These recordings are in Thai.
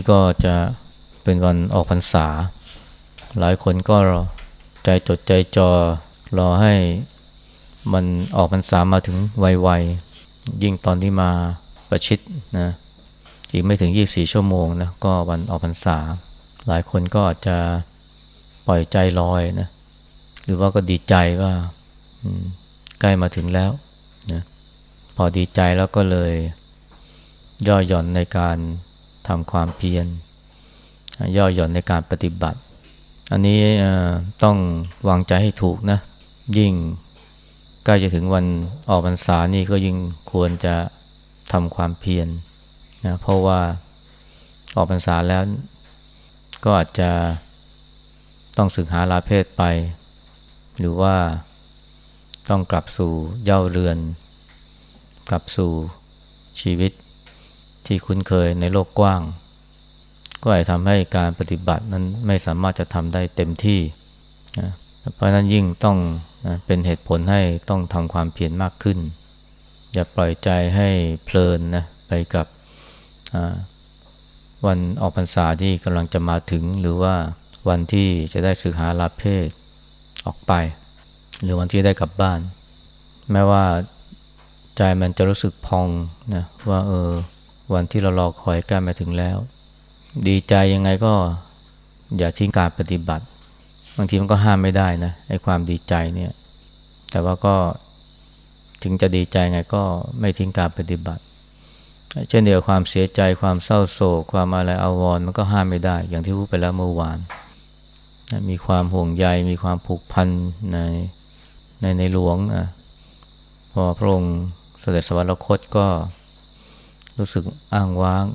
นี้ก็จะเป็นวันออกพรรษา หลายคนก็รอใจจดใจจอรอให้มันออกพรรษามาถึงไวๆยิ่งตอนที่มาประชิดนะอีกไม่ถึง 24 ชั่วโมงนะก็วันออกพรรษา หลายคนก็อาจจะปล่อยใจลอยนะหรือว่าก็ดีใจว่าใกล้มาถึงแล้วนะพอดีใจแล้วก็เลยย่อหย่อนในการ ทำความเพียรย่อหย่อนในการปฏิบัติ อันนี้ต้องวางใจให้ถูกนะ ยิ่งใกล้จะถึงวันออกพรรษานี่ก็ยิ่งควรจะทำความเพียรนะเพราะว่าออกพรรษาแล้วก็อาจจะต้องศึกหาลาเพศไป หรือว่าต้องกลับสู่เย่าเรือน กลับสู่ชีวิต ที่คุ้นเคยในโลกกว้าง ก็อาจทำให้การปฏิบัตินั้นไม่สามารถจะทำได้เต็มที่นะเพราะนั้นยิ่งต้องนะเป็นเหตุผลให้ต้องทำความเพียรมากขึ้น อย่าปล่อยใจให้เพลินนะไปกับวันออกพรรษาที่กำลังจะมาถึง หรือว่าวันที่จะได้สึกหาลาเพศออกไป หรือวันที่ได้กลับบ้าน แม้ว่าใจมันจะรู้สึกพองนะว่าเออ วันที่เรารอคอยใกล้มาถึงแล้ว ดีใจยังไงก็อย่าทิ้งการปฏิบัติ บางทีมันก็ห้ามไม่ได้นะไอ้ความดีใจเนี่ย แต่ว่าก็ถึงจะดีใจไงก็ไม่ทิ้งการปฏิบัติ เช่นเดียวความเสียใจความเศร้าโศก ความอะไรอาวรมันก็ห้ามไม่ได้ อย่างที่พูดไปแล้วเมื่อวานมีความห่วงใยมีความผูกพันในในในหลวงนะพอพระองค์เสด็จสวรรคตก็ รู้สึกอ้างว้าง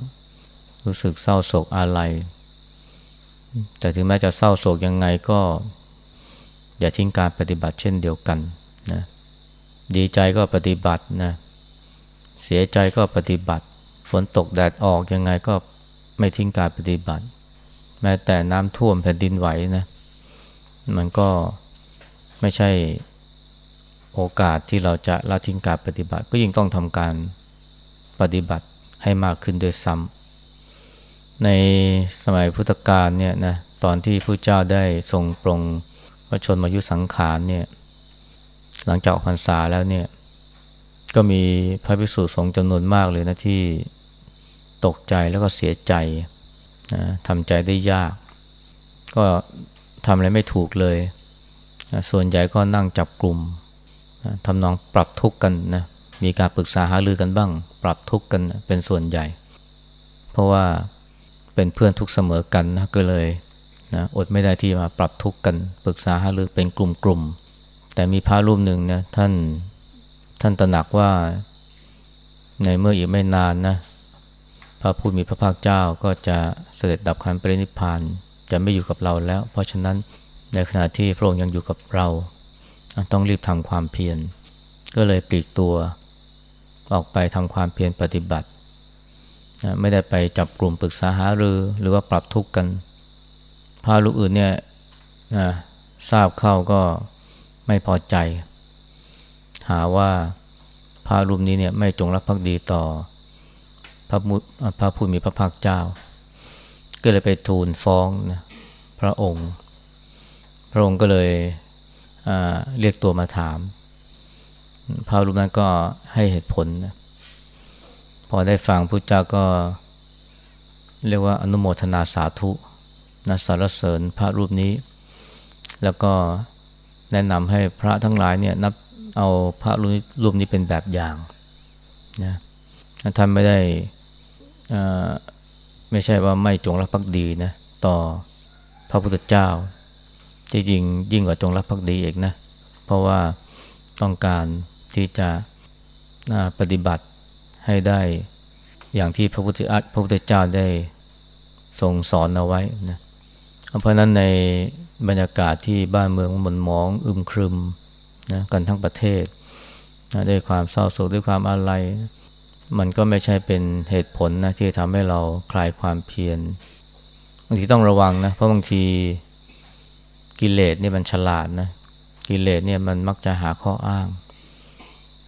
รู้สึกเศร้าโศกอาลัย แต่ถึงแม้จะเศร้าโศกยังไงก็ อย่าทิ้งการปฏิบัติเช่นเดียวกันนะดีใจก็ปฏิบัตินะเสียใจก็ปฏิบัติ ฝนตกแดดออกยังไงก็ไม่ทิ้งการปฏิบัติ แม้แต่น้ำท่วมแผ่นดินไหวนะมันก็ไม่ใช่โอกาสที่เราจะละทิ้งการปฏิบัติ ก็ยิ่งต้องทำการปฏิบัติ ให้มากขึ้นด้วยซ้ำในสมัยพุทธกาลเนี่ยนะตอนที่พระเจ้าได้ทรงปรงพระชนมายุสังขารเนี่ยหลังจากออกพรรษาแล้วเนี่ยก็มีพระภิกษุสงฆ์จำนวนมากเลยนะที่ตกใจแล้วก็เสียใจนะทำใจได้ยาก ก็ทำอะไรไม่ถูกเลยนะส่วนใหญ่ก็นั่งจับกลุ่มนะทำนองปรับทุกข์กันนะ มีการปรึกษาหารือกันบ้าง ปรับทุกข์กันเป็นส่วนใหญ่ เพราะว่าเป็นเพื่อนทุกเสมอกันนะก็เลยนะอดไม่ได้ที่มาปรับทุกข์กันปรึกษาหารือเป็นกลุ่มๆแต่มีพระรูปหนึ่งนะท่านท่านตระหนักว่าในเมื่ออีกไม่นานนะพระผู้มีพระภาคเจ้าก็จะเสด็จดับขันปรินิพานจะไม่อยู่กับเราแล้ว เพราะฉะนั้นในขณะที่พระองค์ยังอยู่กับเรา ต้องรีบทำความเพียรก็เลยปลีกตัว ออกไปทำความเพียรปฏิบัตินะไม่ได้ไปจับกลุ่มปรึกษาหารือ หรือว่าปรับทุกข์กันพาลูกอื่นเนี่ยนะทราบเข้าก็ไม่พอใจ หาว่าพารูปนี้เนี่ยไม่จงรักภักดีต่อพระมุพระผู้มีพระภาคเจ้า ก็เลยไปทูลฟ้องนะพระองค์ พระองค์ก็เลยเรียกตัวมาถาม พระรูปนั้นก็ให้เหตุผลนะพอได้ฟังพุทธเจ้าก็ เรียกว่าอนุโมทนาสาธุนะสารเสริญพระรูปนี้ แล้วก็แนะนำให้พระทั้งหลายเนี่ยนับเอาพระรูปนี้เป็นแบบอย่างนะท่านไม่ได้ไม่ใช่ว่าไม่จงรักภักดีนะต่อพระพุทธเจ้าจริงยิ่งกว่าจงรักภักดีอีกนะ เพราะว่าต้องการ ที่จะปฏิบัติให้ได้อย่างที่พระพุทธพระพุทธเจ้าได้ทรงสอนเอาไว้นะเพราะนั้นในบรรยากาศที่บ้านเมืองมันหมองอึมครึมนะกันทั้งประเทศนะด้วยความเศร้าโศกด้วยความอาลัยมันก็ไม่ใช่เป็นเหตุผลนะที่ทำให้เราคลายความเพียรบางทีต้องระวังนะเพราะบางทีกิเลสเนี่ยมันฉลาดนะกิเลสเนี่ยมันมักจะหาข้ออ้าง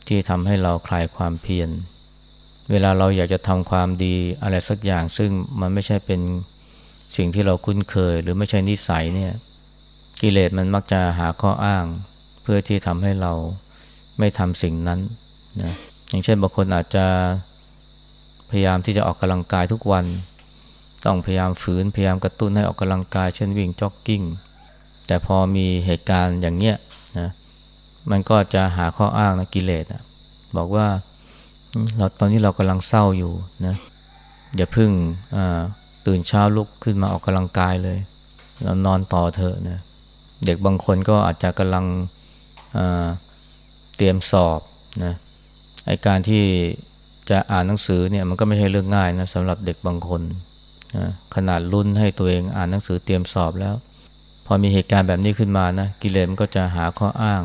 ที่ทำให้เราคลายความเพียร เวลาเราอยากจะทำความดีอะไรสักอย่าง ซึ่งมันไม่ใช่เป็นสิ่งที่เราคุ้นเคย หรือไม่ใช่นิสัยเนี่ยกิเลสมันมักจะหาข้ออ้าง เพื่อที่ทำให้เราไม่ทำสิ่งนั้นนะอย่างเช่นบางคนอาจจะพยายามที่จะออกกำลังกายทุกวัน ต้องพยายามฝืนพยายามกระตุ้นให้ออกกำลังกาย เช่นวิ่งจ็อกกิ้ง แต่พอมีเหตุการณ์อย่างเนี้ยนะ มันก็จะหาข้ออ้างนะกิเลสนะบอกว่าเราตอนนี้เรากำลังเศร้าอยู่นะอย่าพึ่งตื่นเช้าลุกขึ้นมาออกกำลังกายเลย เรานอนต่อเถอะนะเด็กบางคนก็อาจจะกำลังเตรียมสอบนะไอการที่จะอ่านหนังสือเนี่ยมันก็ไม่ใช่เรื่องง่ายนะสำหรับเด็กบางคนนะขนาดรุ่นให้ตัวเองอ่านหนังสือเตรียมสอบแล้ว พอมีเหตุการณ์แบบนี้ขึ้นมานะกิเลสมันก็จะหาข้ออ้าง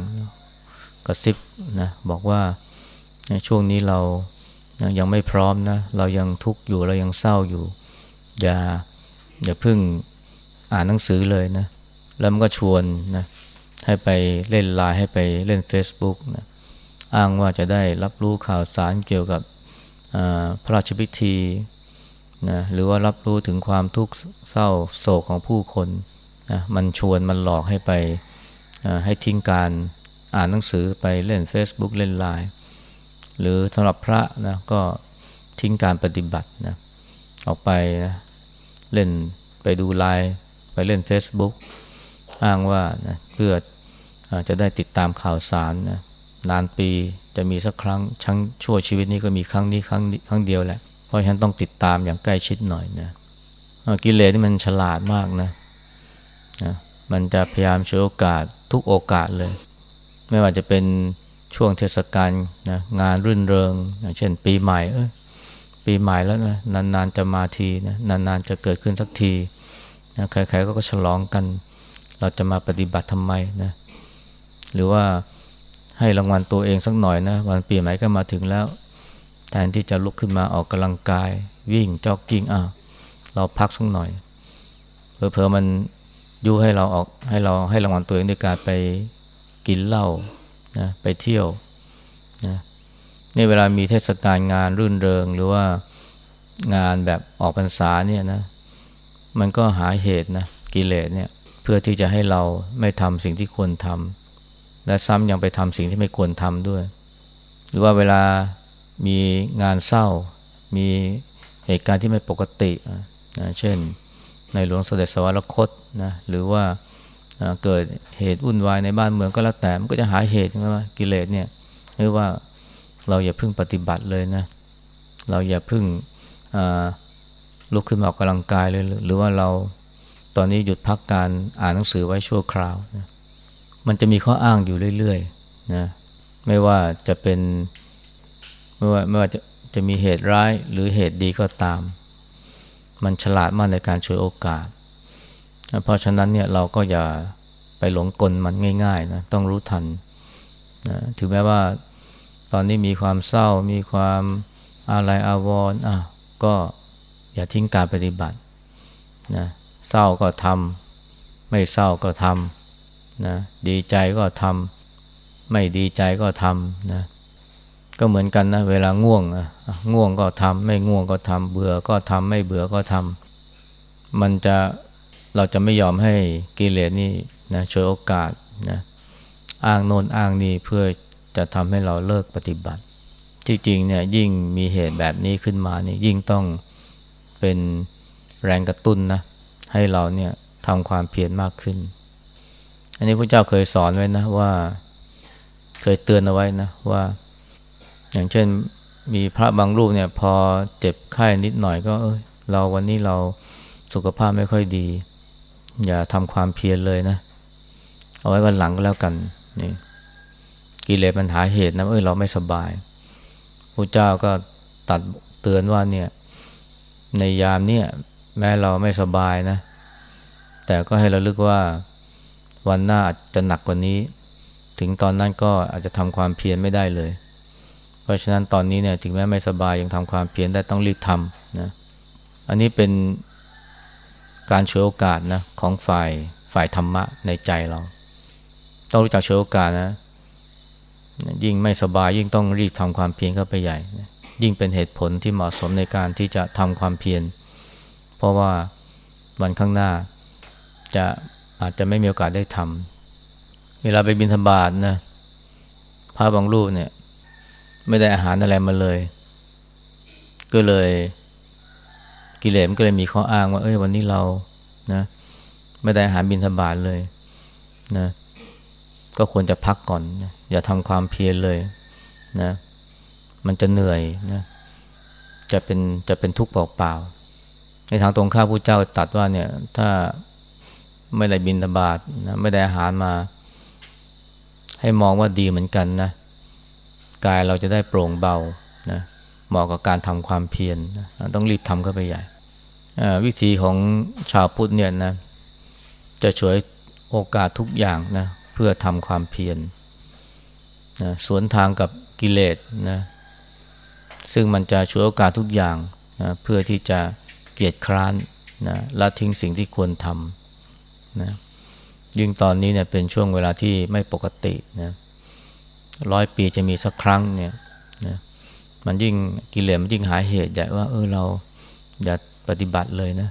กระซิบนะบอกว่าช่วงนี้เรายังไม่พร้อมนะเรายังทุกข์อยู่เรายังเศร้าอยู่ อย่าอย่าพึ่งอ่านหนังสือเลยนะแล้วมันก็ชวนนะให้ไปเล่นไลน์ให้ไปเล่น Facebook นะอ้างว่าจะได้รับรู้ข่าวสารเกี่ยวกับพระราชพิธีนะหรือว่ารับรู้ถึงความทุกข์เศร้าโศกของผู้คนนะมันชวนมันหลอกให้ไปให้ทิ้งการ อ่านหนังสือไปเล่น Facebook เล่นไลน์หรือสำหรับพระนะก็ทิ้งการปฏิบัตินะออกไปนะเล่นไปดูไลน์ไปเล่น Facebook อ้างว่านะเพื่อจะได้ติดตามข่าวสารนะนานปีจะมีสักครั้งชั้งชั่วชีวิตนี้ก็มีครั้งนี้ครั้งครั้งเดียวแหละ เพราะฉะนั้นต้องติดตามอย่างใกล้ชิดหน่อยนะกิเลสนี่มันฉลาดมากนะนะมันจะพยายามช่วยโอกาสทุกโอกาสเลย ไม่ว่าจะเป็นช่วงเทศกาลนะงานรื่นเริงนะเช่นปีใหม่เออปีใหม่แล้วนะนานๆจะมาทีนะนานๆจะเกิดขึ้นสักทีนะใครๆก็ฉลองกัน เราจะมาปฏิบัติทำไมนะหรือว่าให้รางวัลตัวเองสักหน่อยนะวันปีใหม่ก็มาถึงแล้ว แทนที่จะลุกขึ้นมาออกกำลังกาย วิ่งจ็อกกิ้งอะเราพักสักหน่อยเผลอๆมันยุให้เราออกให้เราให้รางวัลตัวเองด้วยการไป กินเหล้านะไปเที่ยวนะนี่เวลามีเทศกาลงานรื่นเริง หรือว่างานแบบออกพรรษาเนี่ยนะมันก็หาเหตุนะกิเลสเนี่ยเพื่อที่จะให้เราไม่ทำสิ่งที่ควรทำและซ้ำยังไปทำสิ่งที่ไม่ควรทำด้วย หรือว่าเวลามีงานเศร้า มีเหตุการณ์ที่ไม่ปกตินะเช่น ในหลวงเสด็จสวรรคตนะหรือว่า เกิดเหตุวุ่นวายในบ้านเมืองก็แล้วแต่มันก็จะหาเหตุว่ากิเลสเนี่ยหรือว่าเราอย่าพึ่งปฏิบัติเลยนะ เราอย่าพึ่งลุกขึ้นมาออกกำลังกายเลยหรือว่าเราตอนนี้หยุดพักการอ่านหนังสือไว้ชั่วคราวนะมันจะมีข้ออ้างอยู่เรื่อยๆนะไม่ว่าจะเป็นไม่ว่าไม่ว่าจะจะมีเหตุร้ายหรือเหตุดีก็ตาม มันฉลาดมากในการช่วยโอกาส เพราะฉะนั้นเนี่ยเราก็อย่าไปหลงกลมันง่ายๆนะต้องรู้ทันนะถึงแม้ว่าตอนนี้มีความเศร้ามีความอะไรอาวรณ์อะก็อย่าทิ้งการปฏิบัตินะเศร้าก็ทำไม่เศร้าก็ทำนะดีใจก็ทำไม่ดีใจก็ทำนะก็เหมือนกันนะเวลาง่วงอะง่วงก็ทำไม่ง่วงก็ทำเบื่อก็ทำไม่เบื่อก็ทำมันจะ เราจะไม่ยอมให้กิเลสนี่นะช่วยโอกาสนะอ้างโน่นอ้างนี่เพื่อจะทำให้เราเลิกปฏิบัติ จริงๆเนี่ยยิ่งมีเหตุแบบนี้ขึ้นมานี่ยิ่งต้องเป็นแรงกระตุ้นนะให้เราเนี่ยทำความเพียรมากขึ้น อันนี้พระเจ้าเคยสอนไว้นะว่าเคยเตือนเอาไว้นะว่า อย่างเช่นมีพระบางรูปเนี่ยพอเจ็บไข้นิดหน่อยก็เออเราวันนี้เราสุขภาพไม่ค่อยดี อย่าทำความเพียรเลยนะ เอาไว้วันหลังก็แล้วกันนี่กิเลสปัญหาเหตุนะเออเราไม่สบายพระเจ้าก็ตัดเตือนว่าเนี่ย ในยามเนี่ย แม้เราไม่สบายนะ แต่ก็ให้เราลึกว่าวันหน้าอาจจะหนักกว่านี้ ถึงตอนนั้นก็อาจจะทำความเพียรไม่ได้เลย เพราะฉะนั้นตอนนี้เนี่ย ถึงแม้ไม่สบายยังทำความเพียรได้ต้องรีบทำนะ อันนี้เป็น การช่วยโอกาสนะของฝ่ายฝ่ายธรรมะในใจเรา ต้องรู้จักช่วยโอกาสนะ ยิ่งไม่สบายยิ่งต้องรีบทำความเพียรเข้าไปใหญ่ ยิ่งเป็นเหตุผลที่เหมาะสมในการที่จะทำความเพียรเพราะว่าวันข้างหน้าจะอาจจะไม่มีโอกาสได้ทำเวลาไปบินธบาตนะพระบางรูปเนี่ย ไม่ได้อาหารอะไรมาเลย ก็เลย กิเลสมันก็เลยมีข้ออ้างว่า เอ้ยวันนี้เรานะ ไม่ได้อาหารบินธบาตเลยนะ ก็ควรจะพักก่อนนะอย่าทำความเพียรเลยนะ มันจะเหนื่อยนะ จะเป็นจะเป็นทุกข์เปล่าๆในทางตรงข้าพระเจ้าตัดว่าเนี่ย ถ้าไม่ได้บินธบาตนะไม่ได้อาหารมา ให้มองว่าดีเหมือนกันนะกายเราจะได้โปร่งเบานะเหมาะกับการทำความเพียรนะต้องรีบทำเข้าไปใหญ่ วิธีของชาวพุทธเนี่ยนะจะช่วยโอกาสทุกอย่างนะเพื่อทำความเพียรนะสวนทางกับกิเลสนะซึ่งมันจะช่วยโอกาสทุกอย่างนะเพื่อที่จะเกียจคร้านนะละทิ้งสิ่งที่ควรทำนะยิ่งตอนนี้เนี่ยเป็นช่วงเวลาที่ไม่ปกตินะร้อยปีจะมีสักครั้งเนี่ยนะมันยิ่งกิเลสมันยิ่งหาเหตุใหญ่ว่าเออเราอย่า ปฏิบัติเลยนะ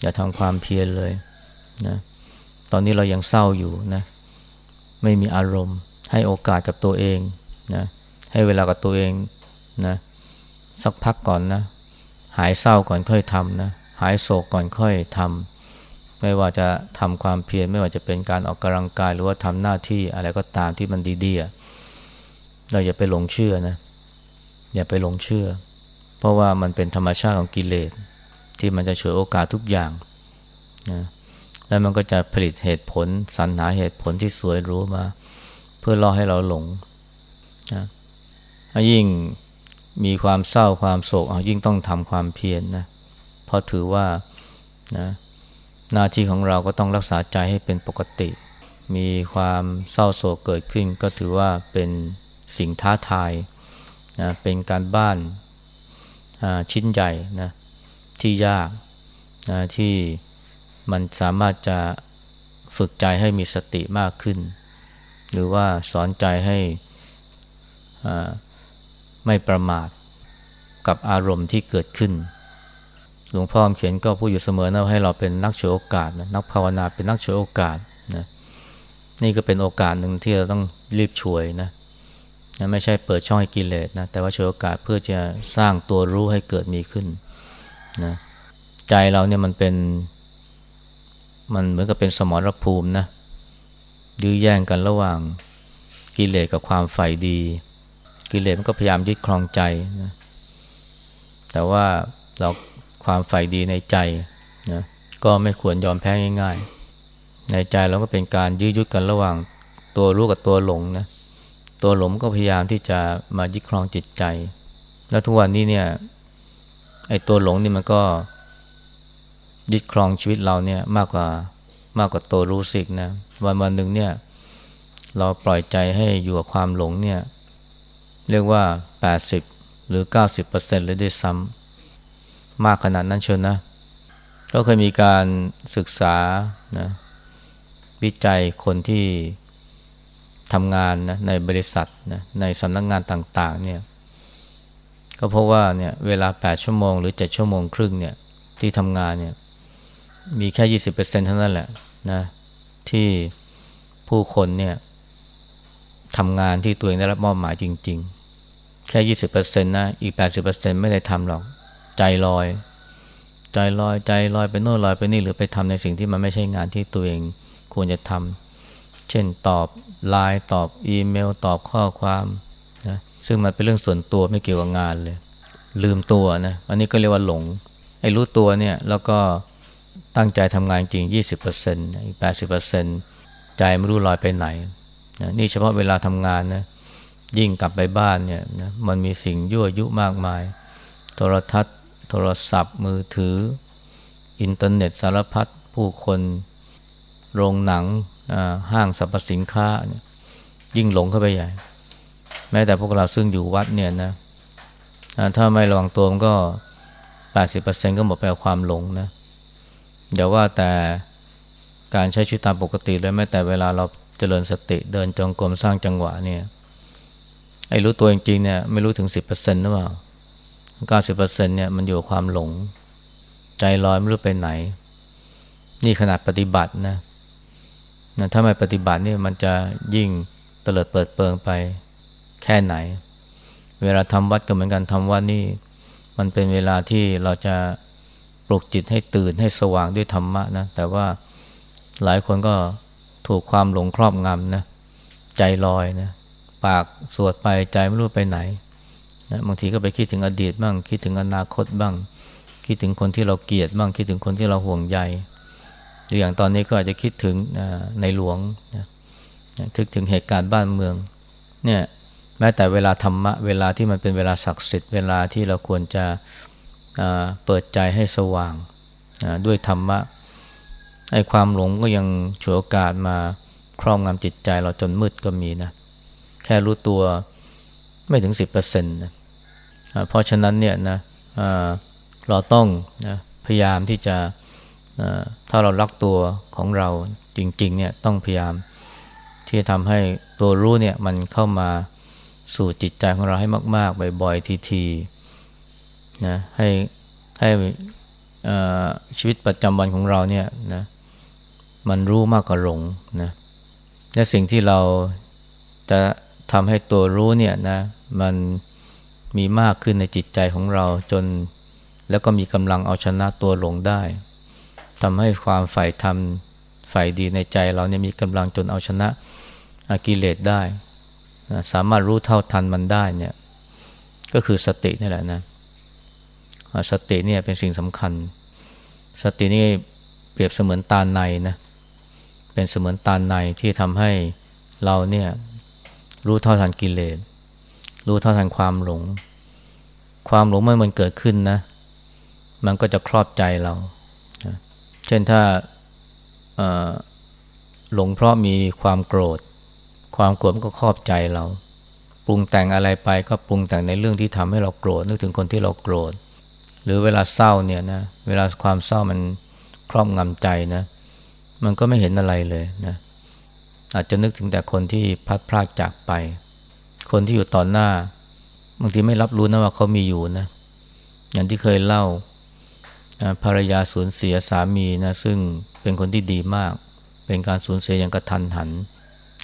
อย่าทำความเพียรเลยนะตอนนี้เรายังเศร้าอยู่นะไม่มีอารมณ์ ให้โอกาสกับตัวเองนะให้เวลากับตัวเองนะสักพักก่อนนะหายเศร้าก่อนค่อยทำนะหายโศกก่อนค่อยทำไม่ว่าจะทำความเพียรไม่ว่าจะเป็นการออกกำลังกายหรือว่าทำหน้าที่อะไรก็ตามที่มันดีๆเราอย่าไปหลงเชื่อนะอย่าไปหลงเชื่อ เพราะว่ามันเป็นธรรมชาติของกิเลส ที่มันจะฉวยโอกาสทุกอย่างนะแล้วมันก็จะผลิตเหตุผลสรรหาเหตุผลที่สวยรู้มา เพื่อล่อให้เราหลงนะยิ่งมีความเศร้าความโศกยิ่งต้องทำความเพียรนนะเพราะถือว่านะหน้าที่ของเราก็ต้องรักษาใจให้เป็นปกติ มีความเศร้าโศกเกิดขึ้น ก็ถือว่าเป็นสิ่งท้าทายนะเป็นการบ้านชิ้นใหญ่นะ ที่ยากนะที่มันสามารถจะฝึกใจให้มีสติมากขึ้น หรือว่าสอนใจให้ไม่ประมาทกับอารมณ์ที่เกิดขึ้น หลวงพ่อเขียนก็พูดอยู่เสมอนะให้เราเป็นนักโชว์โอกาสนะนักภาวนาเป็นนักโชว์โอกาสนะนี่ก็เป็นโอกาสหนึ่งที่เราต้องรีบช่วยนะนะไม่ใช่เปิดช่องให้กิเลสนะแต่ว่าโชว์โอกาสเพื่อจะสร้างตัวรู้ให้เกิดมีขึ้น นะใจเราเนี่ยมันเป็น มันเหมือนกับเป็นสมรภูมินะยื้อแย่งกันระหว่างกิเลสกับความใฝ่ดี กิเลสมันก็พยายามยึดครองใจนะแต่ว่าเราความใฝ่ดีในใจนะก็ไม่ควรยอมแพ้ง่าย ๆ ในใจเราก็เป็นการยื้อยุดกันระหว่างตัวรู้กับตัวหลงนะตัวหลงก็พยายามที่จะมายึดครองจิตใจ แล้วทุกวันนี้เนี่ย ไอ้ตัวหลงนี่มันก็ยึดครองชีวิตเราเนี่ยมากกว่ามากกว่าตัวรู้สึกนะวันวันหนึ่งเนี่ย เราปล่อยใจให้อยู่กับความหลงเนี่ย เรียกว่า 80 หรือ 90%เลยด้วยซ้ำมากขนาดนั้นเชียวนะ ก็เคยมีการศึกษานะวิจัยคนที่ทำงานนะในบริษัทนะในสำนักงงานต่าง ๆ เนี่ย ก็เพราะว่าเนี่ยเวลา 8 ชั่วโมงหรือ 7 ชั่วโมงครึ่งเนี่ยที่ทำงานเนี่ยมีแค่ยี่สิบเท่านั้นแหละนะที่ผู้คนเนี่ยทำงานที่ตัวเองได้รับมอบหมายจริง ๆ แค่ยี่สิบเปอร์เซ็นะอีกแปดสิบเปอร์เซ็นต์ไม่ได้ทำหรอกใจลอย ใจลอยใจลอยไปโน่นลอยไปนี่หรือไปทำในสิ่งที่มันไม่ใช่งานที่ตัวเองควรจะทำเช่นตอบไลน์ตอบอีเมล ตอบข้อความ ซึ่งมันเป็นเรื่องส่วนตัวไม่เกี่ยวกับงานเลย ลืมตัวนะอันนี้ก็เรียกว่าหลงไอ้รู้ตัวเนี่ยแล้วก็ตั้งใจทำงานจริง 20%อีก80%ใจไม่รู้ลอยไปไหนนะนี่เฉพาะเวลาทำงานนะยิ่งกลับไปบ้านเนี่ยนะมันมีสิ่งยั่วยุมากมายโโทรทัศน์ โทรศัพท์ มือถือ อินเทอร์เน็ตสารพัดผู้คน โรงหนังห้างสรรพสินค้า ยิ่งหลงเข้าไปใหญ่ แม้แต่พวกเราซึ่งอยู่วัดเนี่ยนะถ้าไม่ระวังตัวมันก็ 80%ก็หมดไปกับความหลงนะเดี๋ยวว่าแต่การใช้ชีวิตตามปกติเลยแม้แต่เวลาเราเจริญสติเดินจงกรมสร้างจังหวะเนี่ยไอ้รู้ตัวจริงๆเนี่ยไม่รู้ถึง 10%หรือเปล่า90%เนี่ยมันอยู่ความหลง ใจลอยไม่รู้ไปไหน นี่ขนาดปฏิบัตินะนะถ้าไม่ปฏิบัตินี่มันจะยิ่งเตลิดเปิดเปิงไป แค่ไหน เวลาทำวัดก็เหมือนกันทำวัดนี่ มันเป็นเวลาที่เราจะปลุกจิตให้ตื่นให้สว่างด้วยธรรมะนะ แต่ว่าหลายคนก็ถูกความหลงครอบงำนะ ใจลอยนะ ปากสวดไปใจไม่รู้ไปไหนนะบางทีก็ไปคิดถึงอดีตบ้าง คิดถึงอนาคตบ้าง คิดถึงคนที่เราเกลียดบ้าง คิดถึงคนที่เราห่วงใยอย่างตอนนี้ก็อาจจะคิดถึงในหลวงนะคิดถึงเหตุการณ์บ้านเมือง เนี่ย แม้แต่เวลาธรรมะเวลาที่มันเป็นเวลาศักดิ์สิทธิ์เวลาที่เราควรจะเปิดใจให้สว่างด้วยธรรมะไอ้ความหลงก็ยังฉวยโอกาสมาครอบงำจิตใจเราจนมืดก็มีนะแค่รู้ตัวไม่ถึงสิบเปอร์เซ็นต์นะเพราะฉะนั้นเนี่ยนะเราต้องนะพยายามที่จะถ้าเรารักตัวของเราจริงๆเนี่ยต้องพยายามที่จะทำให้ตัวรู้เนี่ยมันเข้ามา สู่จิตใจของเราให้มาก ๆ บ่อย ๆ ทีๆนะให้ให้ชีวิตประจำวันของเราเนี่ยนะมันรู้มากกว่าหลงนะและสิ่งที่เราจะทำให้ตัวรู้เนี่ยนะมันมีมากขึ้นในจิตใจของเราจน แล้วก็มีกำลังเอาชนะตัวหลงได้ทำให้ความฝ่ายธรรมฝ่ายดีในใจเราเนี่ยมีกำลังจนเอาชนะอากิเลสได้ สามารถรู้เท่าทันมันได้เนี่ยก็คือสตินี่แหละนะสติเนี่ยเป็นสิ่งสำคัญ สตินี่เปรียบเสมือนตาในนะเป็นเสมือนตาในที่ทำให้เราเนี่ยรู้เท่าทันกิเลสรู้เท่าทันความหลง ความหลงเมื่อมันเกิดขึ้นนะ มันก็จะครอบใจเรา เช่นถ้าหลงเพราะมีความโกรธ ความโกรธมันก็ครอบใจเรา ปรุงแต่งอะไรไปก็ปรุงแต่งในเรื่องที่ทำให้เราโกรธนึกถึงคนที่เราโกรธ หรือเวลาเศร้าเนี่ยนะเวลาความเศร้ามันครอบงำใจนะมันก็ไม่เห็นอะไรเลยนะอาจจะนึกถึงแต่คนที่พัดพลากจากไป คนที่อยู่ต่อหน้าบางทีไม่รับรู้นะว่าเขามีอยู่นะอย่างที่เคยเล่าภรรยาสูญเสียสามีนะซึ่งเป็นคนที่ดีมาก เป็นการสูญเสียอย่างกระทันหัน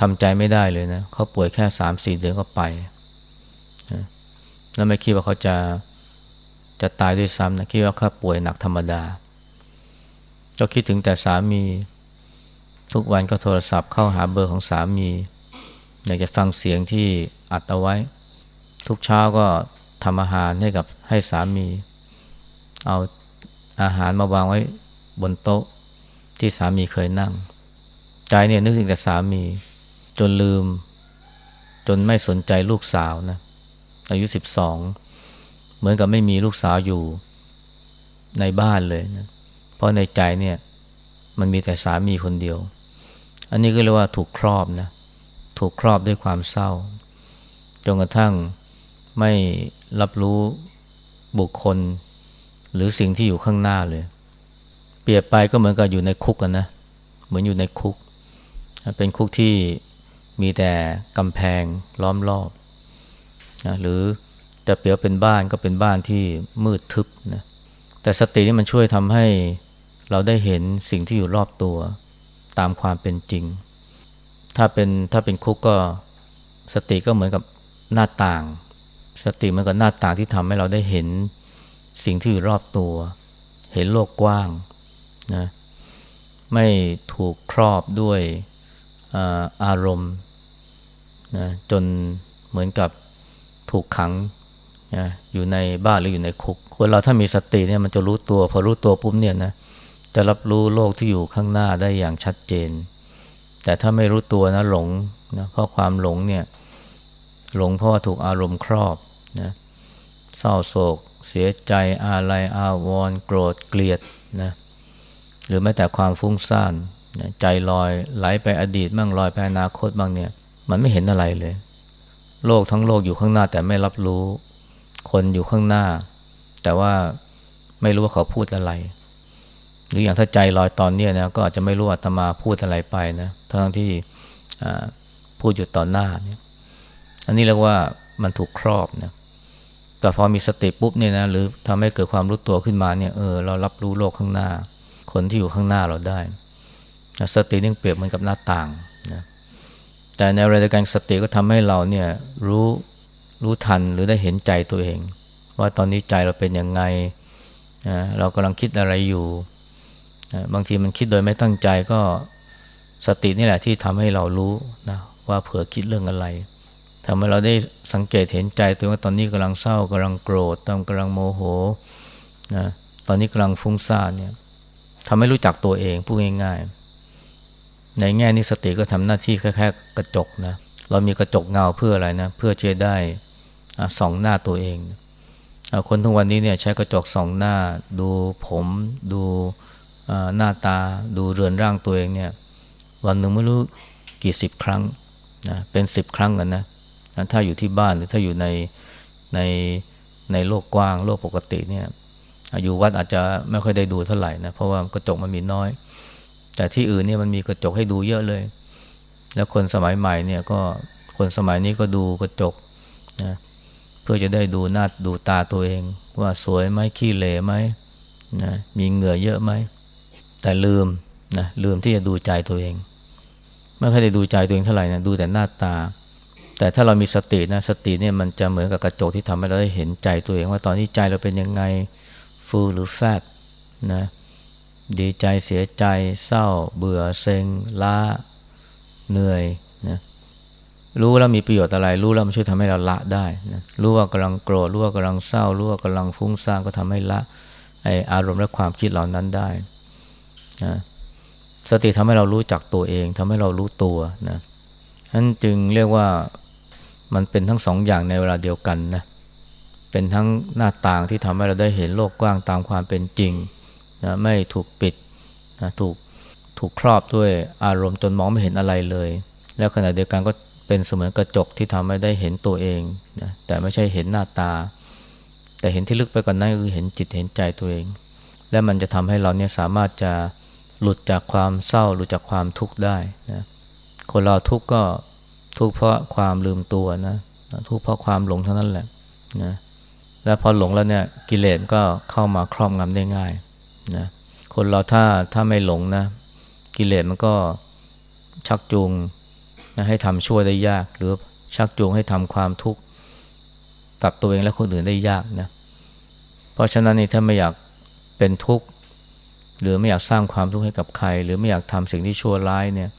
ทำใจไม่ได้เลยนะเขาป่วยแค่สามสี่เดือนก็ไปนะแล้วไม่คิดว่าเขาจะจะตายด้วยซ้ำนะคิดว่าเขาป่วยหนักธรรมดา ก็คิดถึงแต่สามี ทุกวันก็โทรศัพท์เข้าหาเบอร์ของสามี อยากจะฟังเสียงที่อัดเอาไว้ ทุกเช้าก็ทำอาหารให้กับให้สามี เอาอาหารมาวางไว้บนโต๊ะที่สามีเคยนั่ง ใจเนี่ยนึกถึงแต่สามี จนลืม จนไม่สนใจลูกสาวนะอายุสิบสองเหมือนกับไม่มีลูกสาวอยู่ในบ้านเลยนะเพราะในใจเนี่ยมันมีแต่สามีคนเดียว อันนี้ก็เรียกว่าถูกครอบนะถูกครอบด้วยความเศร้า จนกระทั่งไม่รับรู้บุคคล หรือสิ่งที่อยู่ข้างหน้าเลย เปรียบไปก็เหมือนกับอยู่ในคุกกันนะ เหมือนอยู่ในคุก เป็นคุกที่ มีแต่กำแพงล้อมรอบนะหรือจะเปรียบเป็นบ้านก็เป็นบ้านที่มืดทึบนะแต่สตินี่มันช่วยทำให้เราได้เห็นสิ่งที่อยู่รอบตัวตามความเป็นจริง ถ้าเป็นถ้าเป็นคุกก็สติก็เหมือนกับหน้าต่าง สติเหมือนกับหน้าต่างที่ทำให้เราได้เห็นสิ่งที่อยู่รอบตัว เห็นโลกกว้างนะไม่ถูกครอบด้วยอาอารมณ์ นะจนเหมือนกับถูกขังนะอยู่ในบ้านหรืออยู่ในคุก คนเราถ้ามีสติเนี่ยมันจะรู้ตัว พอรู้ตัวปุ๊บเนี่ยนะจะรับรู้โลกที่อยู่ข้างหน้าได้อย่างชัดเจน แต่ถ้าไม่รู้ตัวนะหลงนะเพราะความหลงเนี่ยหลงเพราะว่าถูกอารมณ์ครอบนะเศร้าโศก เสียใจอาลัยอาวรณ์โกรธเกลียดนะหรือแม้แต่ความฟุ้งซ่านใจลอยไหลไปอดีตบ้างลอยไปอนาคตบ้างเนี่ย มันไม่เห็นอะไรเลย โลกทั้งโลกอยู่ข้างหน้าแต่ไม่รับรู้ คนอยู่ข้างหน้า แต่ว่าไม่รู้ว่าเขาพูดอะไร หรืออย่างถ้าใจลอยตอนนี้นะก็อาจจะไม่รู้อาตมาพูดอะไรไปนะทั้งที่พูดอยู่ตอนหน้าเนี่ยอันนี้เรียกว่ามันถูกครอบนะแต่พอมีสติปุ๊บเนี่ยนะหรือทำให้เกิดความรู้ตัวขึ้นมาเนี่ยเออเรารับรู้โลกข้างหน้า คนที่อยู่ข้างหน้าเราได้ สตินี่เปรียบเหมือนกับหน้าต่างนะ แต่ในรายการสติก็ทำให้เราเนี่ยรู้รู้ทันหรือได้เห็นใจตัวเอง ว่าตอนนี้ใจเราเป็นยังไงเรากำลังคิดอะไรอยู่บางทีมันคิดโดยไม่ตั้งใจก็สตินี่แหละที่ทำให้เรารู้นะว่าเผื่อคิดเรื่องอะไรทำให้เราได้สังเกตเห็นใจตัวว่าตอนนี้กำลังเศร้ากำลังโกรธตอนกำลังโมโหนะตอนนี้กำลังฟุ้งซ่านเนี่ยทำให้รู้จักตัวเองพูดง่ายๆ ในแง่นี้สติก็ทำหน้าที่แค่แค่กระจกนะเรามีกระจกเงาเพื่ออะไรนะเพื่อจะได้ส่องหน้าตัวเอง คนทุกวันนี้เนี่ยใช้กระจกส่องหน้า ดูผมดูหน้าตาดูเรือนร่างตัวเองเนี่ยวันหนึ่งไม่รู้กี่สิบครั้งนะเป็นสิบครั้งกันนะถ้าอยู่ที่บ้านหรือถ้าอยู่ในในในโลกกว้างโลกปกติเนี่ยอยู่วัดอาจจะไม่ค่อยได้ดูเท่าไหร่นะเพราะว่ากระจกมันมีน้อย แต่ที่อื่นเนี่ยมันมีกระจกให้ดูเยอะเลย แล้วคนสมัยใหม่เนี่ยก็คนสมัยนี้ก็ดูกระจกนะเพื่อจะได้ดูหน้าดูตาตัวเอง ว่าสวยไหมขี้เหร่ไหมนะมีเหงื่อเยอะไหมแต่ลืมนะลืมที่จะดูใจตัวเองไม่ค่อยได้ดูใจตัวเองเท่าไหร่นะดูแต่หน้าตา แต่ถ้าเรามีสตินะสติเนี่ยมันจะเหมือนกับกระจกที่ทำให้เราได้เห็นใจตัวเอง ว่าตอนนี้ใจเราเป็นยังไงฟูหรือแฟบนะ ดีใจเสียใจเศร้า เบื่อเซ็งล้าเหนื่อยนะรู้แล้วมีประโยชน์อะไร รู้แล้วมันช่วยทำให้เราละได้นะรู้ว่ากำลังโกรธรู้ว่ากำลังเศร้า รู้ว่ากำลังฟุ้งซ่านก็ทำให้ละไออารมณ์และความคิดเหล่านั้นได้นะสติทำให้เรารู้จักตัวเองทำให้เรารู้ตัวนะนั้นจึงเรียกว่ามันเป็นทั้งสองอย่างในเวลาเดียวกันนะเป็นทั้งหน้าต่างที่ทำให้เราได้เห็นโลกกว้างตามความเป็นจริง นะไม่ถูกปิดนะถูกถูกครอบด้วยอารมณ์จนมองไม่เห็นอะไรเลย แล้วขณะเดียวกันก็เป็นเสมือนกระจกที่ทำให้ได้เห็นตัวเองนะแต่ไม่ใช่เห็นหน้าตา แต่เห็นที่ลึกไปกว่านนั้นคือเห็นจิตเห็นใจตัวเอง และมันจะทำให้เราเนี่ยสามารถจะหลุดจากความเศร้าหลุดจากความทุกข์ได้นะคนเราทุกข์ก็ทุกข์เพราะความลืมตัวนะทุกข์เพราะความหลงเท่านั้นแหละนะแล้วพอหลงแล้วเนี่ยกิเลสก็เข้ามาครอบงำได้ง่าย นะคนเราถ้าถ้าไม่หลงนะ กิเลสมันก็ชักจูงนะให้ทำชั่วได้ยาก หรือชักจูงให้ทำความทุกข์กับตัวเองและคนอื่นได้ยากนะเพราะฉะนั้นนี่ถ้าไม่อยากเป็นทุกข์หรือไม่อยากสร้างความทุกข์ให้กับใคร หรือไม่อยากทำสิ่งที่ชั่วร้ายเนี่ย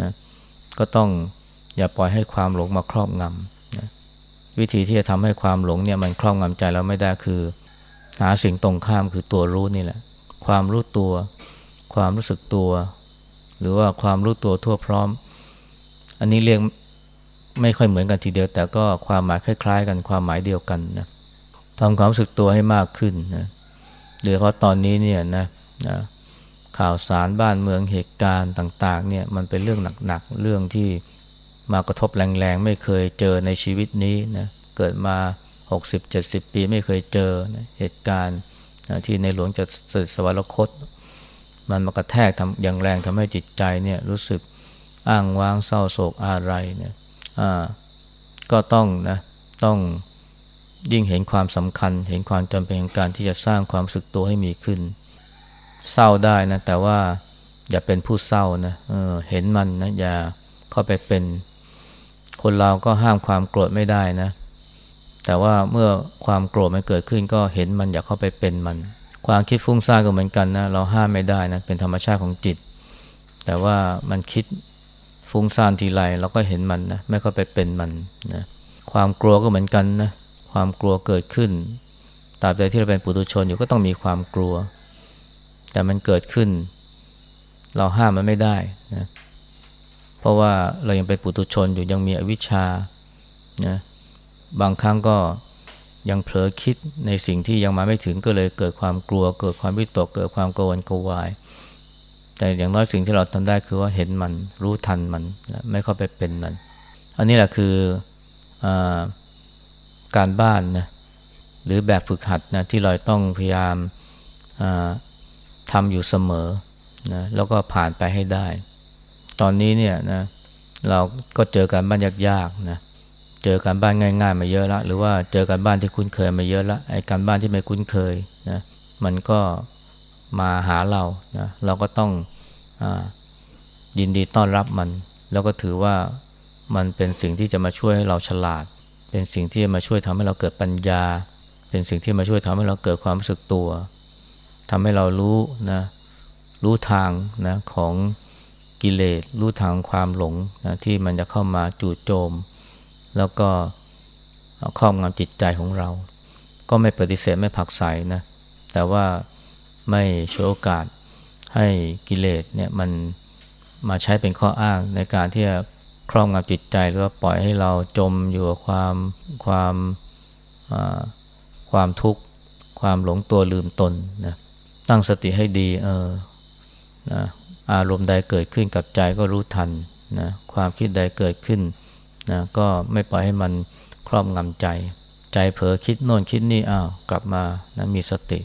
นะก็ต้องอย่าปล่อยให้ความหลงมาครอบงำนะวิธีที่จะทำให้ความหลงเนี่ยมันครอบงำใจเราไม่ได้คือ หาสิ่งตรงข้ามคือตัวรู้นี่แหละ ความรู้ตัว ความรู้สึกตัว หรือว่าความรู้ตัวทั่วพร้อม อันนี้เรียกไม่ค่อยเหมือนกันทีเดียว แต่ก็ความหมายคล้าย ๆ กันความหมายเดียวกันนะทำความรู้สึกตัวให้มากขึ้นนะโดยเฉพาะตอนนี้เนี่ยนะนะข่าวสารบ้านเมืองเหตุการณ์ต่างๆเนี่ยมันเป็นเรื่องหนักๆเรื่องที่มากระทบแรงๆ ไม่เคยเจอในชีวิตนี้นะเกิดมา 60-70 ปีไม่เคยเจอนะเหตุการณ์ ที่ในหลวงจะเสด็จสวรรคต มันมากระแทกทำอย่างแรงทำให้จิตใจเนี่ยรู้สึกอ้างว้างเศร้าโศกอะไรเนี่ยอ่าก็ต้องนะต้องยิ่งเห็นความสำคัญ เห็นความจำเป็นของการที่จะสร้างความสึกตัวให้มีขึ้น เศร้าได้นะแต่ว่าอย่าเป็นผู้เศร้านะเออเห็นมันนะอย่าเข้าไปเป็น คนเราก็ห้ามความโกรธไม่ได้นะ แต่ว่าเมื่อความโกรธมันเกิดขึ้นก็เห็นมันอย่าเข้าไปเป็นมัน ความคิดฟุ้งซ่านก็เหมือนกันนะเราห้ามไม่ได้นะเป็นธรรมชาติของจิต แต่ว่ามันคิดฟุ้งซ่านทีไรเราก็เห็นมันนะไม่เข้าไปเป็นมันนะความกลัวก็เหมือนกันนะความกลัวเกิดขึ้นตราบใดที่เราเป็นปุถุชนอยู่ก็ต้องมีความกลัว แต่มันเกิดขึ้น เราห้ามมันไม่ได้นะเพราะว่าเรายังเป็นปุถุชนอยู่ยังมีอวิชชานะ บางครั้งก็ยังเผลอคิดในสิ่งที่ยังมาไม่ถึงก็เลยเกิดความกลัว เกิดความวิตก เกิดความกังวลกวาย แต่อย่างน้อยสิ่งที่เราทำได้คือว่าเห็นมันรู้ทันมันไม่เข้าไปเป็นมัน อันนี้แหละคืออการบ้านนะหรือแบบฝึกหัดนะที่เราต้องพยายามทำอยู่เสมอนะแล้วก็ผ่านไปให้ได้ ตอนนี้เนี่ยนะเราก็เจอการบ้านยากๆนะ เจอการบ้านง่าย ๆ มาเยอะละหรือว่าเจอการบ้านที่คุ้นเคยมาเยอะละไอ้การบ้านที่ไม่คุ้นเคยนะมันก็มาหาเรานะเราก็ต้องอยินดีต้อนรับมัน แล้วก็ถือว่ามันเป็นสิ่งที่จะมาช่วยให้เราฉลาด เป็นสิ่งที่มาช่วยทำให้เราเกิดปัญญา เป็นสิ่งที่มาช่วยทำให้เราเกิดความรู้สึกตัวทำให้เรารู้นะรู้ทางนะของกิเลสรู้ทางความหลงนะที่มันจะเข้ามาจู่โจม แล้วก็ครอบงำจิตใจของเรา ก็ไม่ปฏิเสธไม่ผักใสนะ แต่ว่าไม่โชว์โอกาสให้กิเลสเนี่ยมันมาใช้เป็นข้ออ้างในการที่จะครอบงำจิตใจหรือว่าปล่อยให้เราจมอยู่กับความความความทุกข์ความหลงตัวลืมตนนะตั้งสติให้ดีเออนะอารมณ์ใดเกิดขึ้นกับใจก็รู้ทันนะความคิดใดเกิดขึ้น นะก็ไม่ปล่อยให้มันครอบงำใจ ใจเผลอคิดโน่นคิดนี่อ้าวกลับมานะมีสติ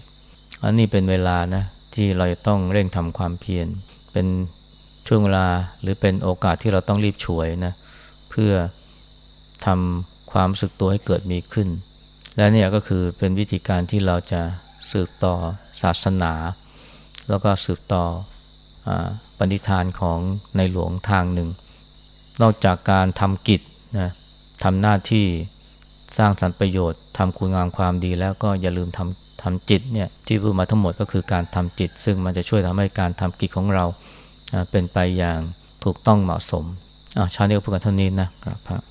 อันนี้เป็นเวลานะที่เราจะต้องเร่งทำความเพียรเป็นช่วงเวลาหรือเป็นโอกาสที่เราต้องรีบช่วยนะเพื่อทำความสึกตัวให้เกิดมีขึ้น และนี่ก็คือเป็นวิธีการที่เราจะสืบต่อศาสนา แล้วก็สืบต่ออปณิธานของในหลวงทางหนึ่ง นอกจากการทำกิจ นะทำหน้าที่สร้างสรรค์ประโยชน์ทำคุณงามความดีแล้วก็อย่าลืมทำทำจิตเนี่ยที่พูดมาทั้งหมดก็คือการทำจิต ซึ่งมันจะช่วยทำให้การทำกิจของเราเป็นไปอย่างถูกต้องเหมาะสมอ่าชาเนลพูดกันเท่านี้นะครับ